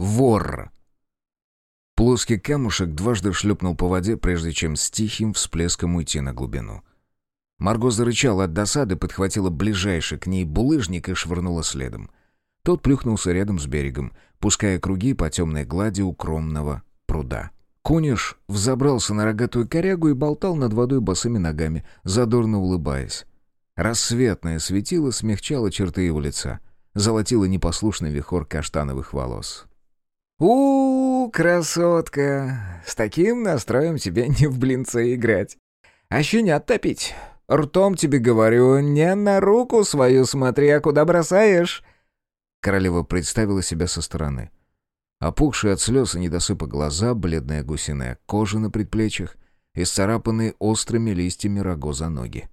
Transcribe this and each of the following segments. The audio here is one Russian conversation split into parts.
Вор. Плоский камушек дважды шлепнул по воде, прежде чем с тихим всплеском уйти на глубину. Марго зарычала от досады, подхватила ближайший к ней булыжник и швырнула следом. Тот плюхнулся рядом с берегом, пуская круги по темной глади укромного пруда. Куниш взобрался на рогатую корягу и болтал над водой босыми ногами, задорно улыбаясь. Рассветное светило смягчало черты его лица, золотило непослушный вихор каштановых волос. У, -у красотка! С таким настроем тебе не в блинце играть. А щенят топить. Ртом тебе говорю, не на руку свою смотри, а куда бросаешь. Королева представила себя со стороны. Опухшие от слез и недосыпа глаза, бледная гусиная кожа на предплечьях, исцарапанные острыми листьями рогоза ноги.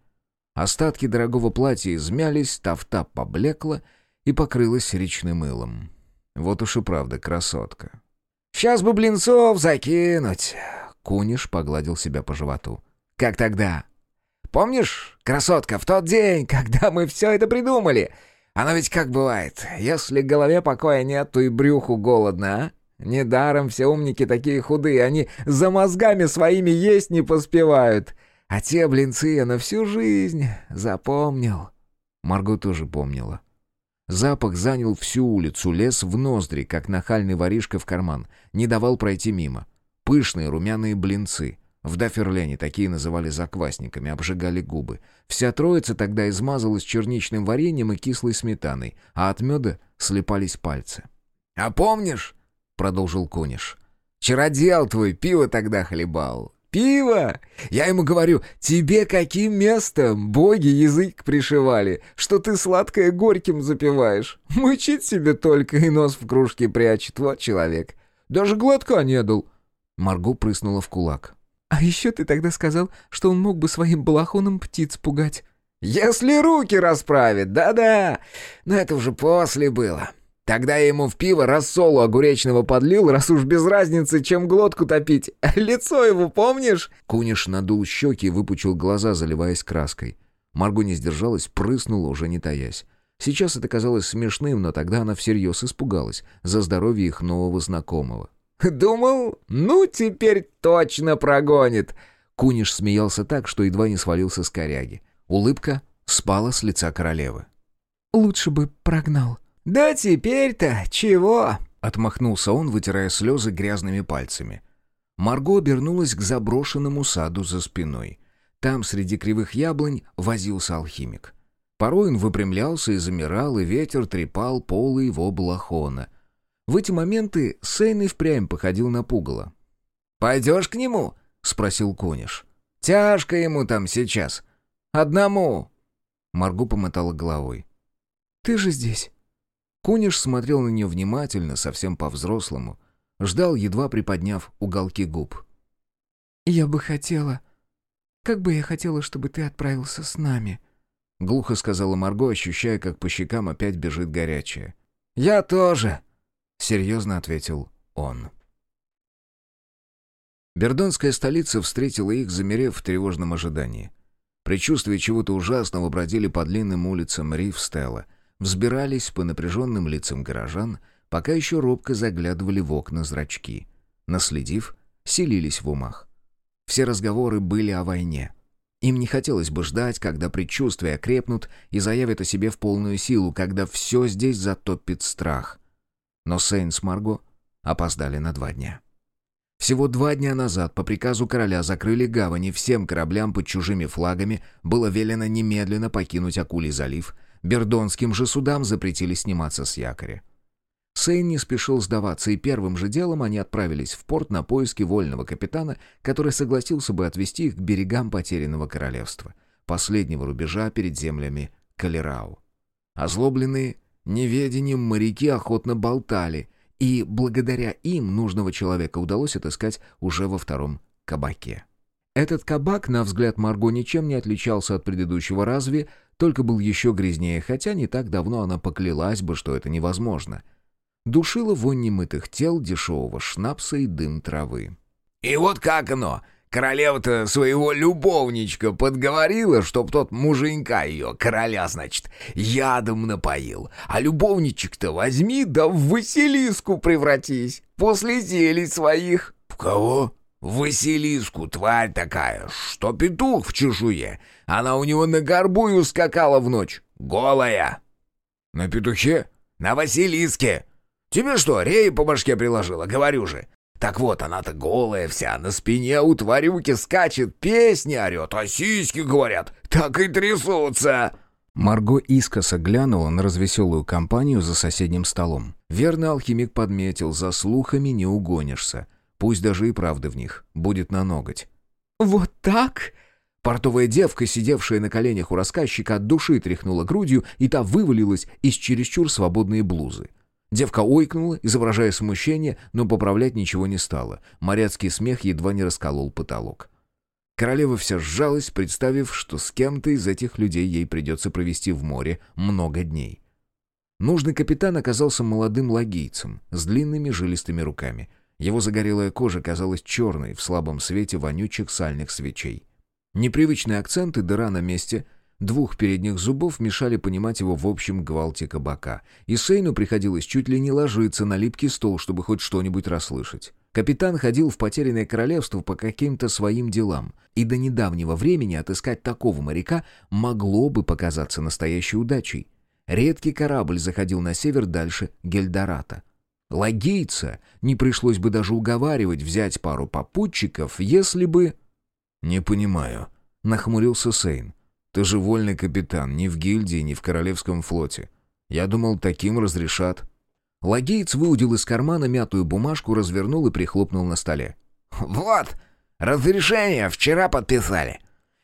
Остатки дорогого платья измялись, тафта поблекла и покрылась речным мылом. Вот уж и правда красотка. «Сейчас бы блинцов закинуть!» Куниш погладил себя по животу. «Как тогда? Помнишь, красотка, в тот день, когда мы все это придумали? Оно ведь как бывает, если голове покоя нет, то и брюху голодно, а? Недаром все умники такие худые, они за мозгами своими есть не поспевают. А те блинцы я на всю жизнь запомнил». Марго тоже помнила. Запах занял всю улицу, лез в ноздри, как нахальный воришка в карман, не давал пройти мимо. Пышные румяные блинцы — в Даферлене такие называли заквасниками, обжигали губы. Вся троица тогда измазалась черничным вареньем и кислой сметаной, а от меда слепались пальцы. «А помнишь?» — продолжил Кониш. «Чародел твой пиво тогда хлебал. Пиво! Я ему говорю, тебе каким местом боги язык пришивали, что ты сладкое горьким запиваешь? Мычит себе только и нос в кружке прячет, вот человек. Даже глотка не дал». Марго прыснула в кулак. «А еще ты тогда сказал, что он мог бы своим балахоном птиц пугать». «Если руки расправит, да-да. Но это уже после было. Тогда я ему в пиво рассолу огуречного подлил, раз уж без разницы, чем глотку топить. Лицо его помнишь?» Куниш надул щеки и выпучил глаза, заливаясь краской. Марго не сдержалась, прыснула, уже не таясь. Сейчас это казалось смешным, но тогда она всерьез испугалась за здоровье их нового знакомого. Думал, ну теперь точно прогонит. Куниш смеялся так, что едва не свалился с коряги. Улыбка спала с лица королевы. «Лучше бы прогнал». «Да теперь-то чего?» — отмахнулся он, вытирая слезы грязными пальцами. Марго обернулась к заброшенному саду за спиной. Там, среди кривых яблонь, возился алхимик. Порой он выпрямлялся и замирал, и ветер трепал полы его балахона — в эти моменты Сейн и впрямь походил на пугало. «Пойдешь к нему?» — спросил Кониш. «Тяжко ему там сейчас. Одному». Маргу помотала головой. «Ты же здесь». Куниш смотрел на нее внимательно, совсем по-взрослому. Ждал, едва приподняв уголки губ. «Я бы хотела... Как бы я хотела, чтобы ты отправился с нами», — глухо сказала Марго, ощущая, как по щекам опять бежит горячее. «Я тоже», — серьезно ответил он. Бердонская столица встретила их, замерев в тревожном ожидании. Предчувствия чего-то ужасного бродили по длинным улицам Ривстелла, взбирались по напряженным лицам горожан, пока еще робко заглядывали в окна зрачки. Наследив, селились в умах. Все разговоры были о войне. Им не хотелось бы ждать, когда предчувствия окрепнут и заявят о себе в полную силу, когда все здесь затопит страх — но Сейн с Марго опоздали на два дня. Всего два дня назад по приказу короля закрыли гавани всем кораблям под чужими флагами, было велено немедленно покинуть Акулий залив, бердонским же судам запретили сниматься с якоря. Сейн не спешил сдаваться, и первым же делом они отправились в порт на поиски вольного капитана, который согласился бы отвезти их к берегам потерянного королевства, последнего рубежа перед землями Калерау. Озлобленные Неведением моряки охотно болтали, и благодаря им нужного человека удалось отыскать уже во втором кабаке. Этот кабак, на взгляд Марго, ничем не отличался от предыдущего разве, только был еще грязнее, хотя не так давно она поклялась бы, что это невозможно. Душила вонь немытых тел, дешевого шнапса и дым травы. «И вот как оно! Королева-то своего любовничка подговорила, чтоб тот муженька ее, короля, значит, ядом напоил. А любовничек-то возьми да в Василиску превратись, после зелий своих». «В кого?» «В Василиску, тварь такая, что петух в чешуе. Она у него на горбу и ускакала в ночь, голая». «На петухе?» «На Василиске. Тебе что, рей по башке приложила, говорю же. Так вот, она-то голая вся, на спине у тварюки скачет, песни орет, а сиськи, говорят, так и трясутся!» Марго искоса глянула на развеселую компанию за соседним столом. Верно алхимик подметил, за слухами не угонишься. Пусть даже и правды в них, будет на ноготь. «Вот так?» Портовая девка, сидевшая на коленях у рассказчика, от души тряхнула грудью, и та вывалилась из чересчур свободной блузы. Девка ойкнула, изображая смущение, но поправлять ничего не стала. Моряцкий смех едва не расколол потолок. Королева вся сжалась, представив, что с кем-то из этих людей ей придется провести в море много дней. Нужный капитан оказался молодым лагийцем с длинными жилистыми руками. Его загорелая кожа казалась черной в слабом свете вонючих сальных свечей. Непривычные акценты, дыра на месте — Двух передних зубов мешали понимать его в общем гвалте кабака. И Сейну приходилось чуть ли не ложиться на липкий стол, чтобы хоть что-нибудь расслышать. Капитан ходил в потерянное королевство по каким-то своим делам, и до недавнего времени отыскать такого моряка могло бы показаться настоящей удачей. Редкий корабль заходил на север дальше Гельдората. Лагейца не пришлось бы даже уговаривать взять пару попутчиков, если бы... «Не понимаю», — нахмурился Сейн. Ты же вольный капитан, ни в гильдии, ни в Королевском флоте. Я думал, таким разрешат». Лагеец выудил из кармана мятую бумажку, развернул и прихлопнул на столе. «Вот, разрешение вчера подписали.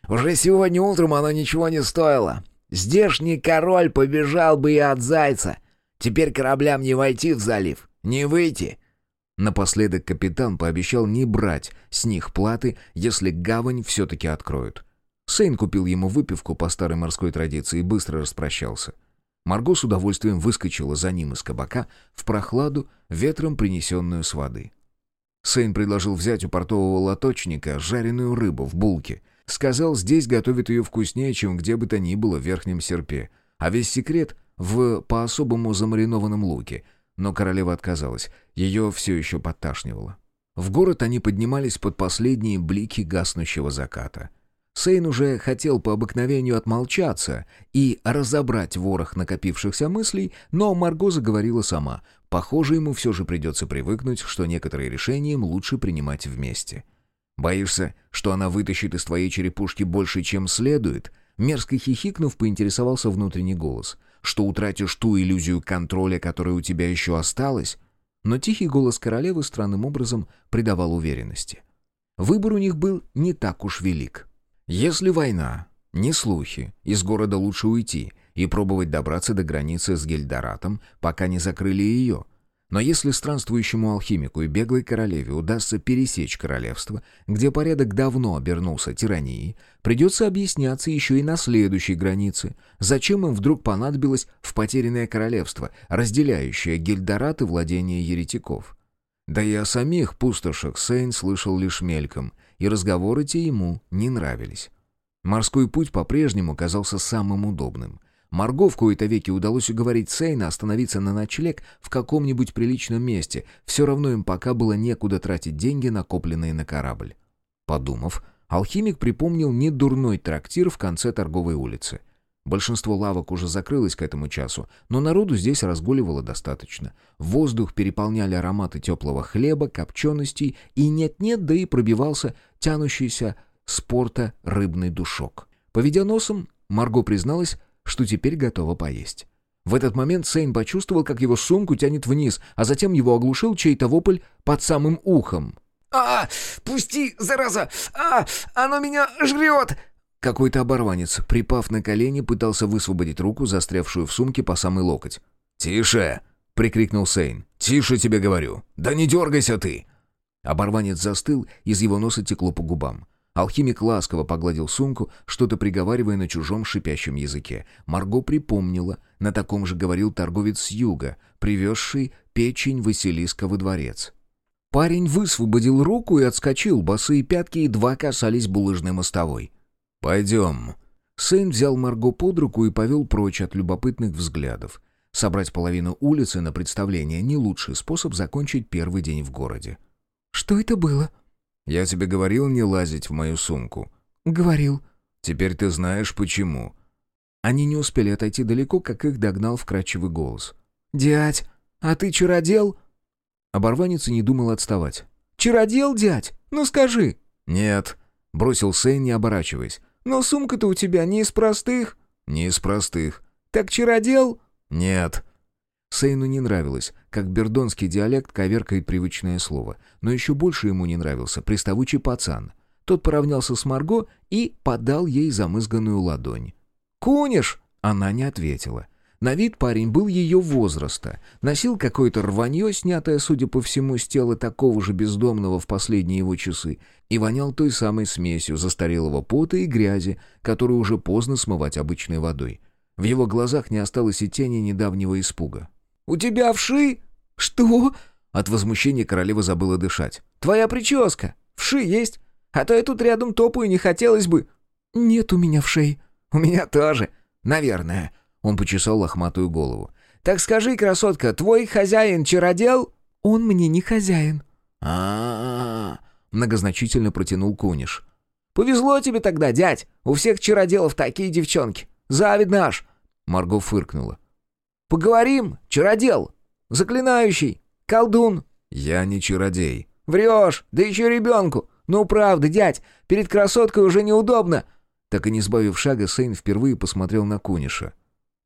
Уже сегодня утром оно ничего не стоило. Здешний король побежал бы и от зайца. Теперь кораблям не войти в залив, не выйти». Напоследок капитан пообещал не брать с них платы, если гавань все-таки откроют. Сейн купил ему выпивку по старой морской традиции и быстро распрощался. Марго с удовольствием выскочила за ним из кабака в прохладу, ветром принесенную с воды. Сейн предложил взять у портового лоточника жареную рыбу в булке. Сказал, здесь готовят ее вкуснее, чем где бы то ни было в Верхнем Серпе. А весь секрет в по-особому замаринованном луке. Но королева отказалась, ее все еще подташнивало. В город они поднимались под последние блики гаснущего заката — Сейн уже хотел по обыкновению отмолчаться и разобрать ворох накопившихся мыслей, но Марго заговорила сама. Похоже, ему все же придется привыкнуть, что некоторые решения им лучше принимать вместе. «Боишься, что она вытащит из твоей черепушки больше, чем следует?» Мерзко хихикнув, поинтересовался внутренний голос. «Что утратишь ту иллюзию контроля, которая у тебя еще осталась?» Но тихий голос королевы странным образом придавал уверенности. Выбор у них был не так уж велик. Если война, не слухи, из города лучше уйти и пробовать добраться до границы с Гельдоратом, пока не закрыли ее. Но если странствующему алхимику и беглой королеве удастся пересечь королевство, где порядок давно обернулся тиранией, придется объясняться еще и на следующей границе, зачем им вдруг понадобилось в потерянное королевство, разделяющее Гельдорат и владение еретиков. Да и о самих пустошах Сейн слышал лишь мельком, и разговоры те ему не нравились. Морской путь по-прежнему казался самым удобным. Марго в кои-то веки удалось уговорить Сейна остановиться на ночлег в каком-нибудь приличном месте, все равно им пока было некуда тратить деньги, накопленные на корабль. Подумав, алхимик припомнил недурной трактир в конце торговой улицы — Большинство лавок уже закрылось к этому часу, но народу здесь разгуливало достаточно. Воздух переполняли ароматы теплого хлеба, копченостей, и нет-нет, да и пробивался тянущийся с порта рыбный душок. Поведя носом, Марго призналась, что теперь готова поесть. В этот момент Сейн почувствовал, как его сумку тянет вниз, а затем его оглушил чей-то вопль под самым ухом. «А, пусти, зараза! А, оно меня жрет!» Какой-то оборванец, припав на колени, пытался высвободить руку, застрявшую в сумке по самый локоть. «Тише!» — прикрикнул Сейн. «Тише тебе говорю! Да не дергайся ты!» Оборванец застыл, из его носа текло по губам. Алхимик ласково погладил сумку, что-то приговаривая на чужом шипящем языке. Марго припомнила, на таком же говорил торговец с юга, привезший печень Василиска во дворец. Парень высвободил руку и отскочил, босые пятки едва касались булыжной мостовой. «Пойдем». Сейн взял Марго под руку и повел прочь от любопытных взглядов. Собрать половину улицы на представление — не лучший способ закончить первый день в городе. «Что это было?» «Я тебе говорил не лазить в мою сумку». «Говорил». «Теперь ты знаешь, почему». Они не успели отойти далеко, как их догнал вкрадчивый голос. «Дядь, а ты чародел?» Оборванец и не думал отставать. «Чародел, дядь? Ну скажи!» «Нет», — бросил Сейн, не оборачиваясь. «Но сумка-то у тебя не из простых». «Не из простых». «Так чародел?» «Нет». Сейну не нравилось, как бердонский диалект коверкает привычное слово, но еще больше ему не нравился приставучий пацан. Тот поравнялся с Марго и подал ей замызганную ладонь. «Куниш!» Она не ответила. На вид парень был ее возраста, носил какое-то рванье, снятое, судя по всему, с тела такого же бездомного в последние его часы, и вонял той самой смесью застарелого пота и грязи, которую уже поздно смывать обычной водой. В его глазах не осталось и тени недавнего испуга. «У тебя вши?» «Что?» От возмущения королева забыла дышать. «Твоя прическа. Вши есть? А то я тут рядом топаю, не хотелось бы». «Нет у меня вшей». «У меня тоже. Наверное». Он почесал лохматую голову. «Так скажи, красотка, твой хозяин чародел?» «Он мне не хозяин». А, многозначительно протянул Куниш. «Повезло тебе тогда, дядь. У всех чароделов такие девчонки. Завидно аж!» Марго фыркнула. «Поговорим, чародел! Заклинающий! Колдун!» «Я не чародей». «Врешь! Да еще ребенку! Ну правда, дядь, перед красоткой уже неудобно!» Так и не сбавив шага, Сейн впервые посмотрел на Куниша.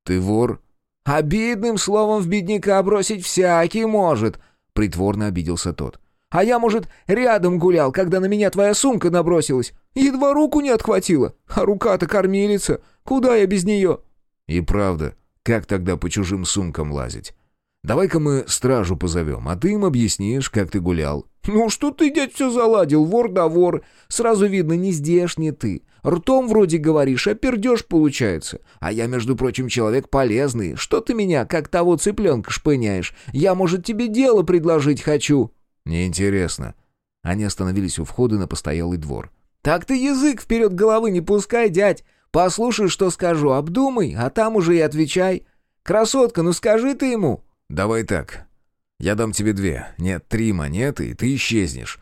«Ты вор?» «Обидным словом в бедняка бросить всякий может», — притворно обиделся тот. «А я, может, рядом гулял, когда на меня твоя сумка набросилась. Едва руку не отхватила. А рука-то кормилица. Куда я без нее?» «И правда, как тогда по чужим сумкам лазить? Давай-ка мы стражу позовем, а ты им объяснишь, как ты гулял». «Ну что ты, дядь, все заладил, вор да вор. Сразу видно, не здешний ты. Ртом вроде говоришь, а пердеж получается. А я, между прочим, человек полезный. Что ты меня, как того цыпленка, шпыняешь? Я, может, тебе дело предложить хочу». «Неинтересно». Они остановились у входа на постоялый двор. «Так ты язык вперед головы не пускай, дядь. Послушай, что скажу, обдумай, а там уже и отвечай. Красотка, ну скажи ты ему». «Давай так. Я дам тебе две, нет, три монеты, и ты исчезнешь».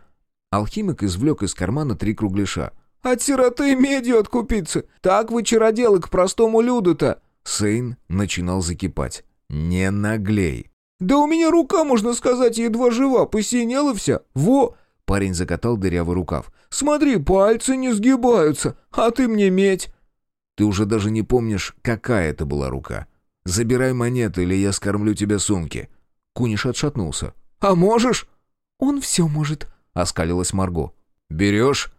Алхимик извлек из кармана три кругляша. От сироты медью откупиться. Так вы чароделы к простому люду-то!» Сейн начинал закипать. «Не наглей!» «Да у меня рука, можно сказать, едва жива, посинела вся. Во!» Парень закатал дырявый рукав. «Смотри, пальцы не сгибаются, а ты мне медь!» «Ты уже даже не помнишь, какая это была рука. Забирай монеты, или я скормлю тебе сумки». Куниш отшатнулся. «А можешь?» «Он все может», — оскалилась Марго. «Берешь?»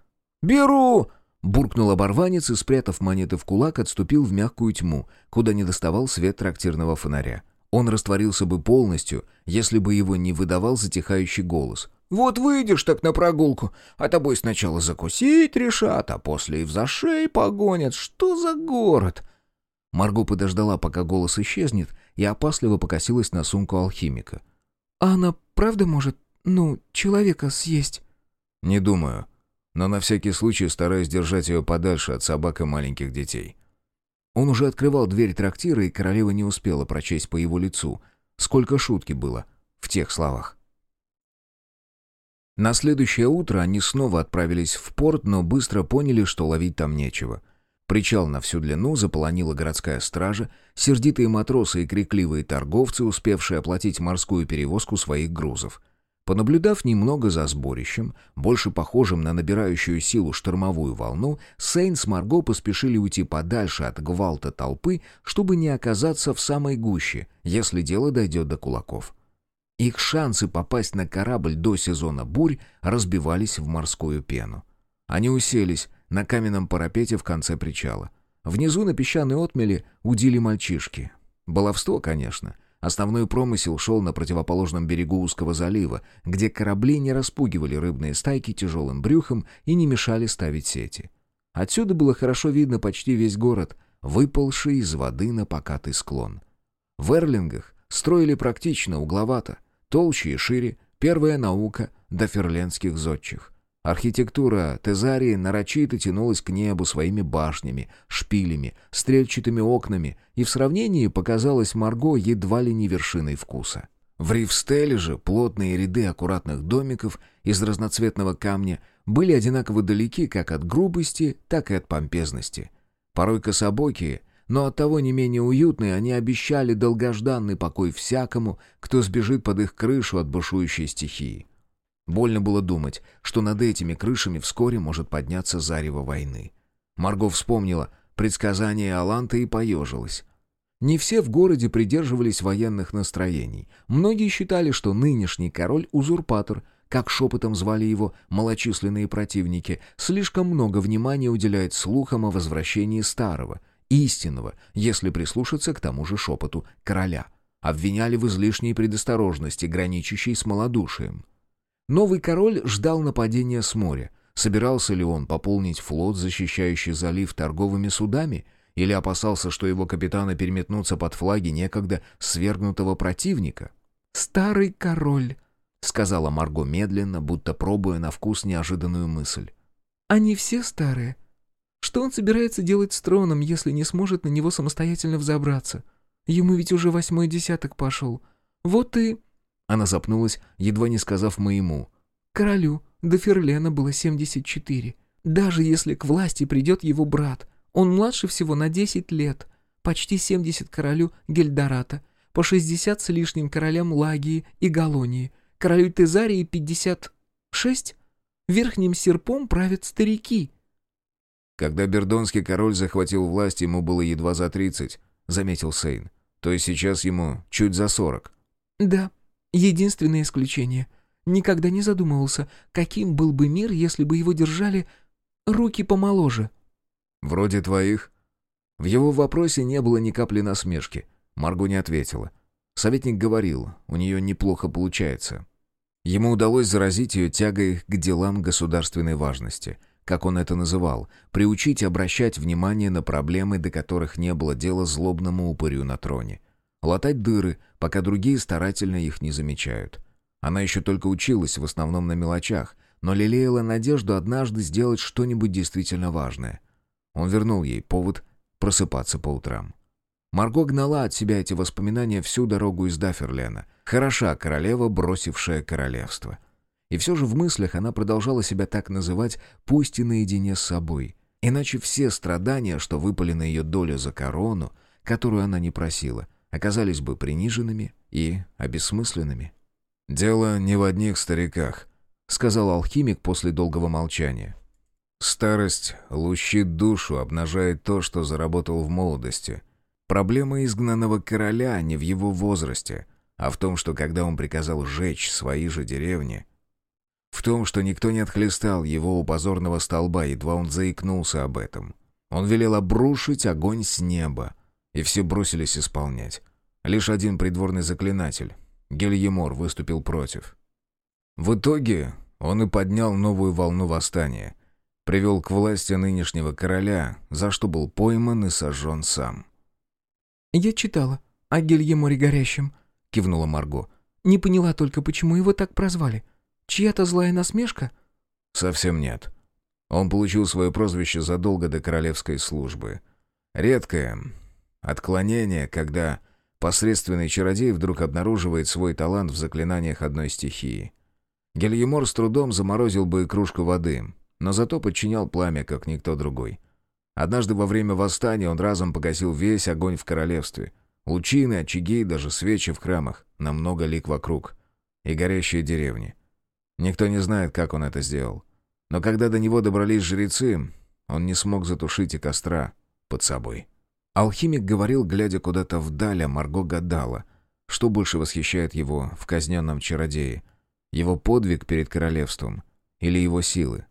«Беру!» Буркнул оборванец и, спрятав монеты в кулак, отступил в мягкую тьму, куда не доставал свет трактирного фонаря. Он растворился бы полностью, если бы его не выдавал затихающий голос. «Вот выйдешь так на прогулку, а тобой сначала закусить решат, а после и в зашей погонят. Что за город?» Марго подождала, пока голос исчезнет, и опасливо покосилась на сумку алхимика. «А она правда может, ну, человека съесть?» «Не думаю но на всякий случай стараюсь держать ее подальше от собак и маленьких детей. Он уже открывал дверь трактира, и королева не успела прочесть по его лицу, сколько шутки было в тех словах. На следующее утро они снова отправились в порт, но быстро поняли, что ловить там нечего. Причал на всю длину заполонила городская стража, сердитые матросы и крикливые торговцы, успевшие оплатить морскую перевозку своих грузов — Понаблюдав немного за сборищем, больше похожим на набирающую силу штормовую волну, Сейн с Марго поспешили уйти подальше от гвалта толпы, чтобы не оказаться в самой гуще, если дело дойдет до кулаков. Их шансы попасть на корабль до сезона бурь разбивались в морскую пену. Они уселись на каменном парапете в конце причала. Внизу на песчаной отмеле удили мальчишки. Баловство, конечно — Основной промысел шел на противоположном берегу узкого залива, где корабли не распугивали рыбные стайки тяжелым брюхом и не мешали ставить сети. Отсюда было хорошо видно почти весь город, выползший из воды на покатый склон. В Эрлингах строили практично, угловато, толще и шире, первая наука, доферленских зодчих. Архитектура Тезарии нарочито тянулась к небу своими башнями, шпилями, стрельчатыми окнами и в сравнении показалась Марго едва ли не вершиной вкуса. В Ривстеле же плотные ряды аккуратных домиков из разноцветного камня были одинаково далеки как от грубости, так и от помпезности. Порой кособокие, но оттого не менее уютные, они обещали долгожданный покой всякому, кто сбежит под их крышу от бушующей стихии. Больно было думать, что над этими крышами вскоре может подняться зарево войны. Марго вспомнила предсказание Аланта и поежилась. Не все в городе придерживались военных настроений. Многие считали, что нынешний король — узурпатор, как шепотом звали его малочисленные противники, слишком много внимания уделяет слухам о возвращении старого, истинного, если прислушаться к тому же шепоту короля. Обвиняли в излишней предосторожности, граничащей с малодушием. Новый король ждал нападения с моря. Собирался ли он пополнить флот, защищающий залив торговыми судами, или опасался, что его капитаны переметнутся под флаги некогда свергнутого противника? «Старый король», — сказала Марго медленно, будто пробуя на вкус неожиданную мысль. «Они все старые. Что он собирается делать с троном, если не сможет на него самостоятельно взобраться? Ему ведь уже восьмой десяток пошел. Вот и...» Она запнулась, едва не сказав моему. «Королю до Ферлена было 74. Даже если к власти придет его брат, он младше всего на 10 лет. Почти 70 королю Гельдората, по 60 с лишним королям Лагии и Галонии, королю Тезарии 56. Верхним серпом правят старики». «Когда Бердонский король захватил власть, ему было едва за 30», — заметил Сейн. «То есть сейчас ему чуть за 40». «Да», Единственное исключение. Никогда не задумывался, каким был бы мир, если бы его держали руки помоложе. «Вроде твоих?» В его вопросе не было ни капли насмешки. Марго не ответила. Советник говорил, у нее неплохо получается. Ему удалось заразить ее тягой к делам государственной важности, как он это называл, приучить обращать внимание на проблемы, до которых не было дела злобному упырю на троне латать дыры, пока другие старательно их не замечают. Она еще только училась в основном на мелочах, но лелеяла надежду однажды сделать что-нибудь действительно важное. Он вернул ей повод просыпаться по утрам. Марго гнала от себя эти воспоминания всю дорогу из Дафферлена. Хороша королева, бросившая королевство. И все же в мыслях она продолжала себя так называть, пусть и наедине с собой. Иначе все страдания, что выпали на ее долю за корону, которую она не просила, оказались бы приниженными и обессмысленными. «Дело не в одних стариках», — сказал алхимик после долгого молчания. «Старость лущит душу, обнажает то, что заработал в молодости. Проблема изгнанного короля не в его возрасте, а в том, что когда он приказал сжечь свои же деревни, в том, что никто не отхлестал его у позорного столба, едва он заикнулся об этом. Он велел обрушить огонь с неба, и все бросились исполнять. Лишь один придворный заклинатель, Гельемор, выступил против. В итоге он и поднял новую волну восстания, привел к власти нынешнего короля, за что был пойман и сожжен сам. «Я читала о Гельеморе Горящем», — кивнула Марго. «Не поняла только, почему его так прозвали. Чья-то злая насмешка?» «Совсем нет. Он получил свое прозвище задолго до королевской службы. Редкое, Отклонение, когда посредственный чародей вдруг обнаруживает свой талант в заклинаниях одной стихии. Гельемор с трудом заморозил бы и кружку воды, но зато подчинял пламя, как никто другой. Однажды во время восстания он разом погасил весь огонь в королевстве. Лучины, очаги, даже свечи в храмах, на много лик вокруг. И горящие деревни. Никто не знает, как он это сделал. Но когда до него добрались жрецы, он не смог затушить и костра под собой. Алхимик говорил, глядя куда-то вдаль, а Марго гадала, что больше восхищает его в казненном чародее, его подвиг перед королевством или его силы.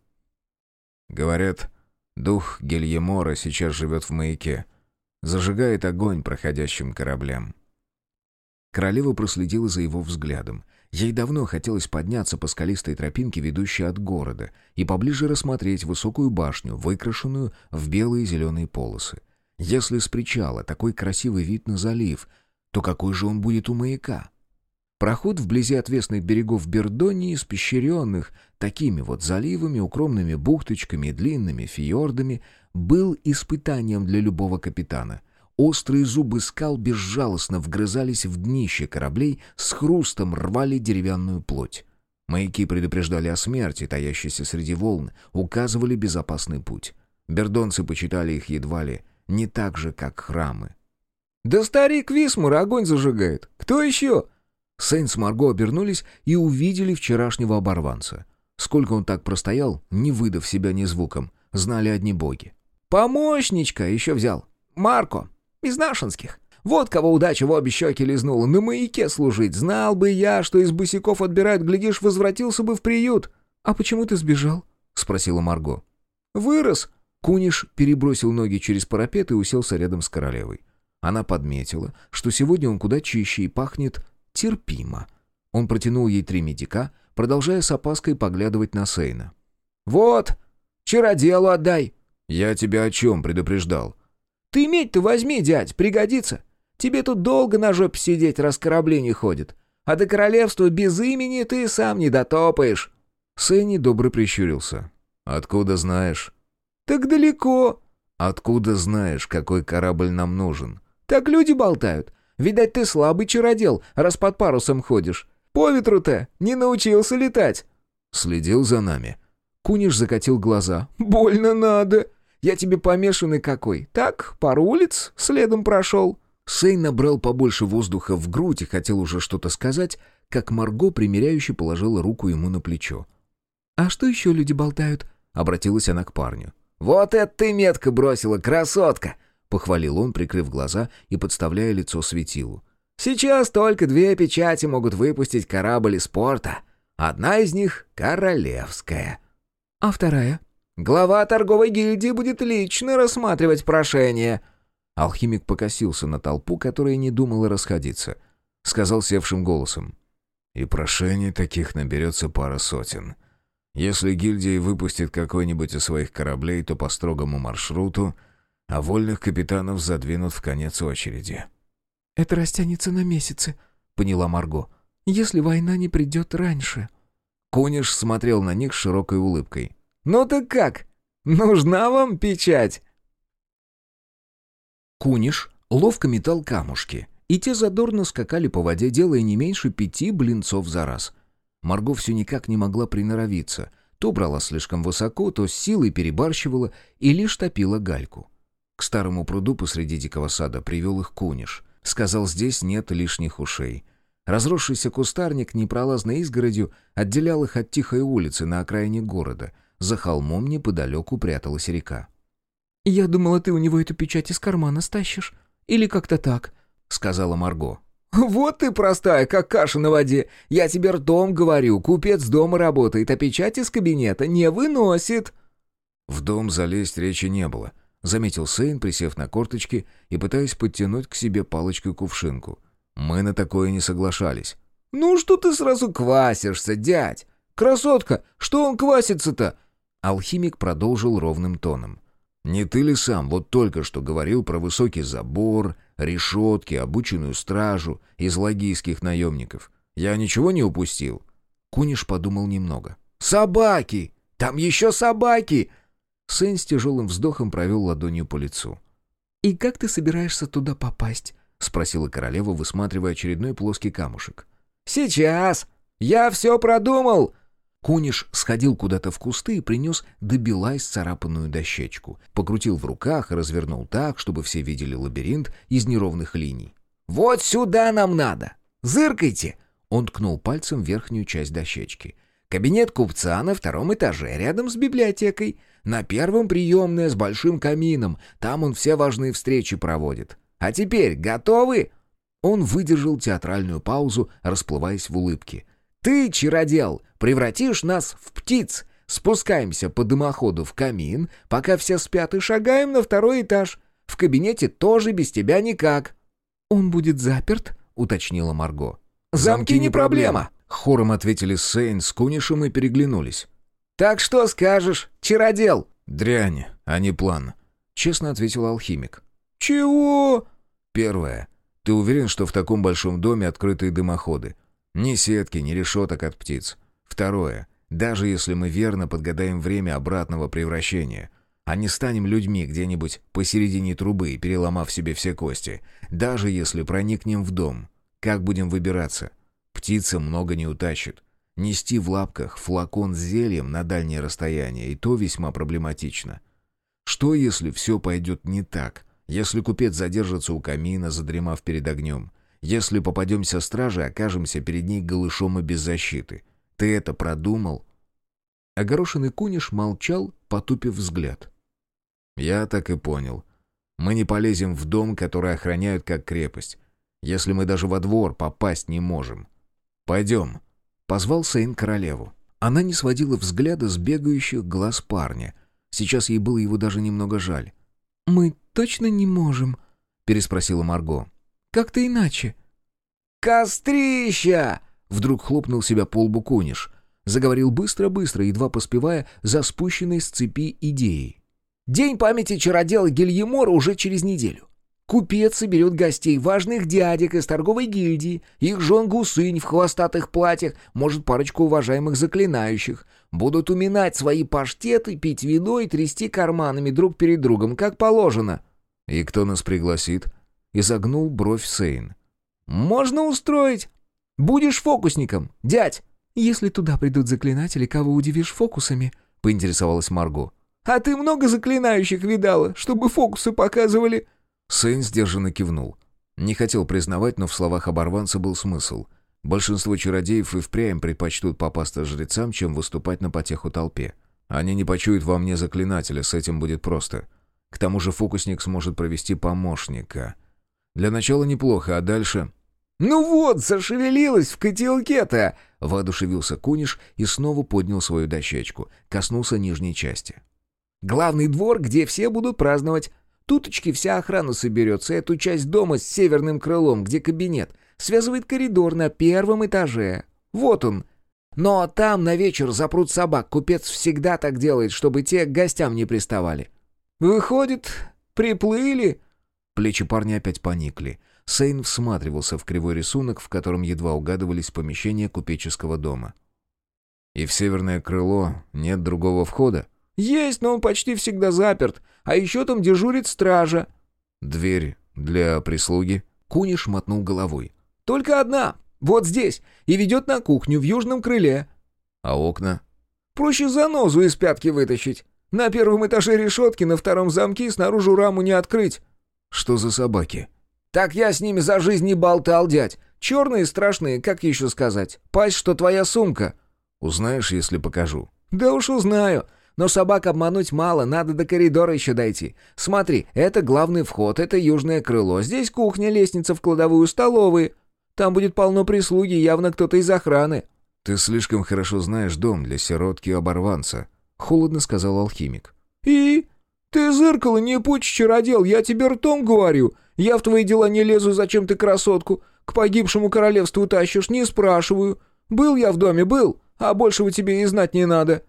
Говорят, дух Гельемора сейчас живет в маяке, зажигает огонь проходящим кораблям. Королева проследила за его взглядом. Ей давно хотелось подняться по скалистой тропинке, ведущей от города, и поближе рассмотреть высокую башню, выкрашенную в белые и зеленые полосы. Если с причала такой красивый вид на залив, то какой же он будет у маяка? Проход вблизи отвесных берегов Бердонии, испещренных такими вот заливами, укромными бухточками длинными фьордами, был испытанием для любого капитана. Острые зубы скал безжалостно вгрызались в днище кораблей, с хрустом рвали деревянную плоть. Маяки предупреждали о смерти, таящейся среди волн, указывали безопасный путь. Бердонцы почитали их едва ли не так же, как храмы. «Да старик Висмур огонь зажигает! Кто еще?» Сейн с Марго обернулись и увидели вчерашнего оборванца. Сколько он так простоял, не выдав себя ни звуком, знали одни боги. «Помощничка еще взял. Марко, из нашинских. Вот кого удача в обе щеки лизнула. На маяке служить. Знал бы я, что из босиков отбирают, глядишь, возвратился бы в приют. А почему ты сбежал? Спросила Марго. Вырос. Куниш перебросил ноги через парапет и уселся рядом с королевой. Она подметила, что сегодня он куда чище и пахнет терпимо. Он протянул ей три медика, продолжая с опаской поглядывать на Сейна. «Вот, чароделу отдай!» «Я тебя о чем предупреждал?» «Ты медь-то возьми, дядь, пригодится. Тебе тут долго на жопе сидеть, раз корабли не ходят. А до королевства без имени ты сам не дотопаешь». Сэнни добро прищурился. «Откуда знаешь?» «Так далеко». «Откуда знаешь, какой корабль нам нужен?» «Так люди болтают. Видать, ты слабый чародел, раз под парусом ходишь. По ветру-то не научился летать». Следил за нами. Куниш закатил глаза. «Больно надо. Я тебе помешанный какой. Так, пару улиц следом прошел». Сей набрал побольше воздуха в грудь и хотел уже что-то сказать, как Марго примиряюще положила руку ему на плечо. «А что еще люди болтают?» — обратилась она к парню. «Вот это ты метко бросила, красотка!» — похвалил он, прикрыв глаза и подставляя лицо светилу. «Сейчас только две печати могут выпустить корабль из порта. Одна из них — королевская». «А вторая?» «Глава торговой гильдии будет лично рассматривать прошение». Алхимик покосился на толпу, которая не думала расходиться. Сказал севшим голосом. «И прошений таких наберется пара сотен. Если гильдия выпустит какой-нибудь из своих кораблей, то по строгому маршруту а вольных капитанов задвинут в конец очереди. «Это растянется на месяцы», — поняла Марго. «Если война не придет раньше». Кониш смотрел на них с широкой улыбкой. «Ну так как? Нужна вам печать?» Куниш ловко метал камушки, и те задорно скакали по воде, делая не меньше пяти блинцов за раз. Марго все никак не могла приноровиться. То брала слишком высоко, то с силой перебарщивала и лишь топила гальку. К старому пруду посреди дикого сада привел их куниш. Сказал, здесь нет лишних ушей. Разросшийся кустарник непролазной изгородью отделял их от тихой улицы на окраине города. За холмом неподалеку пряталась река. «Я думала, ты у него эту печать из кармана стащишь. Или как-то так», — сказала Марго. «Вот ты простая, как каша на воде. Я тебе ртом говорю, купец дома работает, а печать из кабинета не выносит». В дом залезть речи не было — заметил Сейн, присев на корточки и пытаясь подтянуть к себе палочкой кувшинку. Мы на такое не соглашались. «Ну что ты сразу квасишься, дядь? Красотка, что он квасится-то?» Алхимик продолжил ровным тоном. «Не ты ли сам вот только что говорил про высокий забор, решетки, обученную стражу из лагийских наемников? Я ничего не упустил?» Куниш подумал немного. «Собаки! Там еще собаки!» Сэн с тяжелым вздохом провел ладонью по лицу. «И как ты собираешься туда попасть?» — спросила королева, высматривая очередной плоский камушек. «Сейчас! Я все продумал!» Куниш сходил куда-то в кусты и принес добила исцарапанную дощечку. Покрутил в руках и развернул так, чтобы все видели лабиринт из неровных линий. «Вот сюда нам надо! Зыркайте!» Он ткнул пальцем верхнюю часть дощечки. «Кабинет купца на втором этаже, рядом с библиотекой. На первом приемная с большим камином. Там он все важные встречи проводит. А теперь готовы?» Он выдержал театральную паузу, расплываясь в улыбке. «Ты, чародел, превратишь нас в птиц. Спускаемся по дымоходу в камин, пока все спят, и шагаем на второй этаж. В кабинете тоже без тебя никак». «Он будет заперт?» — уточнила Марго. «Замки, Замки не проблема!» — хором ответили Сейн с Кунишем и переглянулись. «Так что скажешь, чародел?» «Дрянь, а не план», — честно ответил алхимик. «Чего?» «Первое. Ты уверен, что в таком большом доме открытые дымоходы? Ни сетки, ни решеток от птиц. Второе. Даже если мы верно подгадаем время обратного превращения, а не станем людьми где-нибудь посередине трубы, переломав себе все кости, даже если проникнем в дом, как будем выбираться? Птица много не утащит. Нести в лапках флакон с зельем на дальнее расстояние, и то весьма проблематично. Что, если все пойдет не так? Если купец задержится у камина, задремав перед огнем? Если попадемся страже, окажемся перед ней голышом и без защиты? Ты это продумал?» Огорошенный куниш молчал, потупив взгляд. «Я так и понял. Мы не полезем в дом, который охраняют как крепость, если мы даже во двор попасть не можем. Пойдем». Позвал Сейн королеву. Она не сводила взгляда с бегающих глаз парня. Сейчас ей было его даже немного жаль. «Мы точно не можем?» — переспросила Марго. «Как-то иначе». «Кострища!» — вдруг хлопнул себя по лбу кониш. Заговорил быстро-быстро, едва поспевая за спущенной с цепи идеей. «День памяти чародела Гильемора уже через неделю. Купец соберет гостей, важных дядек из торговой гильдии, их жен гусынь в хвостатых платьях, может, парочку уважаемых заклинающих. Будут уминать свои паштеты, пить вино и трясти карманами друг перед другом, как положено». «И кто нас пригласит?» — изогнул бровь Сейн. «Можно устроить. Будешь фокусником, дядь». «Если туда придут заклинатели, кого удивишь фокусами?» — поинтересовалась Марго. «А ты много заклинающих видала, чтобы фокусы показывали?» Сын сдержанно кивнул. Не хотел признавать, но в словах оборванца был смысл. Большинство чародеев и впрямь предпочтут попасться жрецам, чем выступать на потеху толпе. Они не почуют во мне заклинателя, с этим будет просто. К тому же фокусник сможет провести помощника. Для начала неплохо, а дальше... «Ну вот, зашевелилась в котелке-то!» — воодушевился Куниш и снова поднял свою дощечку, коснулся нижней части. «Главный двор, где все будут праздновать. Туточки вся охрана соберется, эту часть дома с северным крылом, где кабинет, связывает коридор на первом этаже. Вот он. Но там на вечер запрут собак, купец всегда так делает, чтобы те к гостям не приставали. Выходит, приплыли?» Плечи парня опять поникли. Сейн всматривался в кривой рисунок, в котором едва угадывались помещения купеческого дома. «И в северное крыло нет другого входа?» «Есть, но он почти всегда заперт. А еще там дежурит стража». «Дверь для прислуги?» Куниш мотнул головой. «Только одна. Вот здесь. И ведет на кухню в южном крыле». «А окна?» «Проще занозу из пятки вытащить. На первом этаже решетки, на втором замке снаружи раму не открыть». «Что за собаки?» «Так я с ними за жизнь не болтал, дядь. Черные страшные, как еще сказать. Пасть, что твоя сумка». «Узнаешь, если покажу?» «Да уж узнаю. Но собак обмануть мало, надо до коридора еще дойти. Смотри, это главный вход, это южное крыло. Здесь кухня, лестница в кладовую, столовые. Там будет полно прислуги, явно кто-то из охраны». «Ты слишком хорошо знаешь дом для сиротки оборванца», — холодно сказал алхимик. «И? Ты зыркало, не пучь, чародел, я тебе ртом говорю. Я в твои дела не лезу, зачем ты красотку? К погибшему королевству тащишь, не спрашиваю. Был я в доме, был, а большего тебе и знать не надо».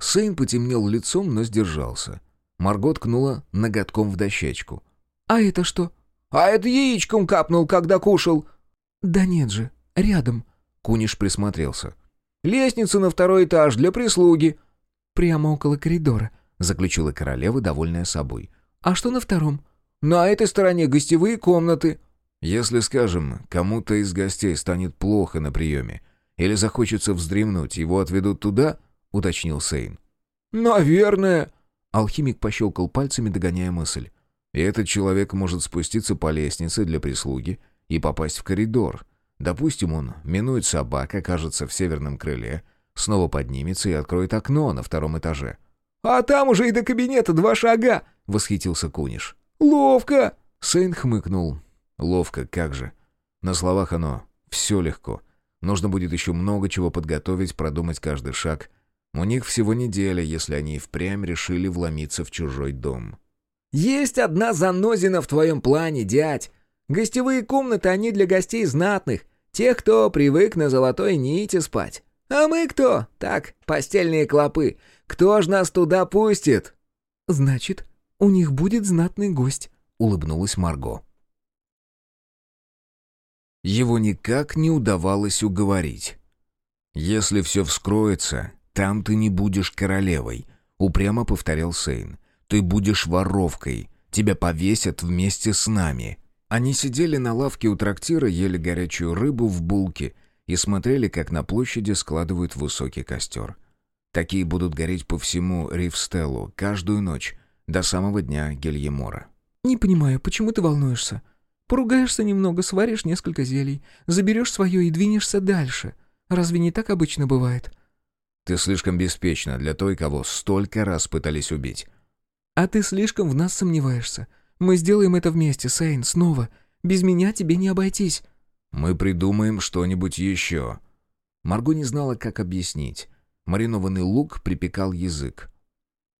Сейн потемнел лицом, но сдержался. Марго ткнула ноготком в дощечку. «А это что?» «А это яичком капнул, когда кушал». «Да нет же, рядом». Куниш присмотрелся. «Лестница на второй этаж для прислуги». «Прямо около коридора», — заключила королева, довольная собой. «А что на втором?» «На этой стороне гостевые комнаты». «Если, скажем, кому-то из гостей станет плохо на приеме, или захочется вздремнуть, его отведут туда?» — уточнил Сейн. «Наверное...» Алхимик пощелкал пальцами, догоняя мысль. «И этот человек может спуститься по лестнице для прислуги и попасть в коридор. Допустим, он минует собак, окажется в северном крыле, снова поднимется и откроет окно на втором этаже». «А там уже и до кабинета два шага!» — восхитился Куниш. «Ловко!» — Сейн хмыкнул. «Ловко, как же. На словах оно все легко. Нужно будет еще много чего подготовить, продумать каждый шаг» У них всего неделя, если они и впрямь решили вломиться в чужой дом. «Есть одна занозина в твоем плане, дядь. Гостевые комнаты, они для гостей знатных, тех, кто привык на золотой нити спать. А мы кто? Так, постельные клопы. Кто ж нас туда пустит?» «Значит, у них будет знатный гость», — улыбнулась Марго. Его никак не удавалось уговорить. «Если все вскроется, там ты не будешь королевой», — упрямо повторял Сейн. «Ты будешь воровкой. Тебя повесят вместе с нами». Они сидели на лавке у трактира, ели горячую рыбу в булке и смотрели, как на площади складывают высокий костер. Такие будут гореть по всему Ривстеллу каждую ночь, до самого дня Гельемора. «Не понимаю, почему ты волнуешься? Поругаешься немного, сваришь несколько зелий, заберешь свое и двинешься дальше. Разве не так обычно бывает?» «Ты слишком беспечна для той, кого столько раз пытались убить». «А ты слишком в нас сомневаешься. Мы сделаем это вместе, Сейн, снова. Без меня тебе не обойтись». «Мы придумаем что-нибудь еще». Марго не знала, как объяснить. Маринованный лук припекал язык.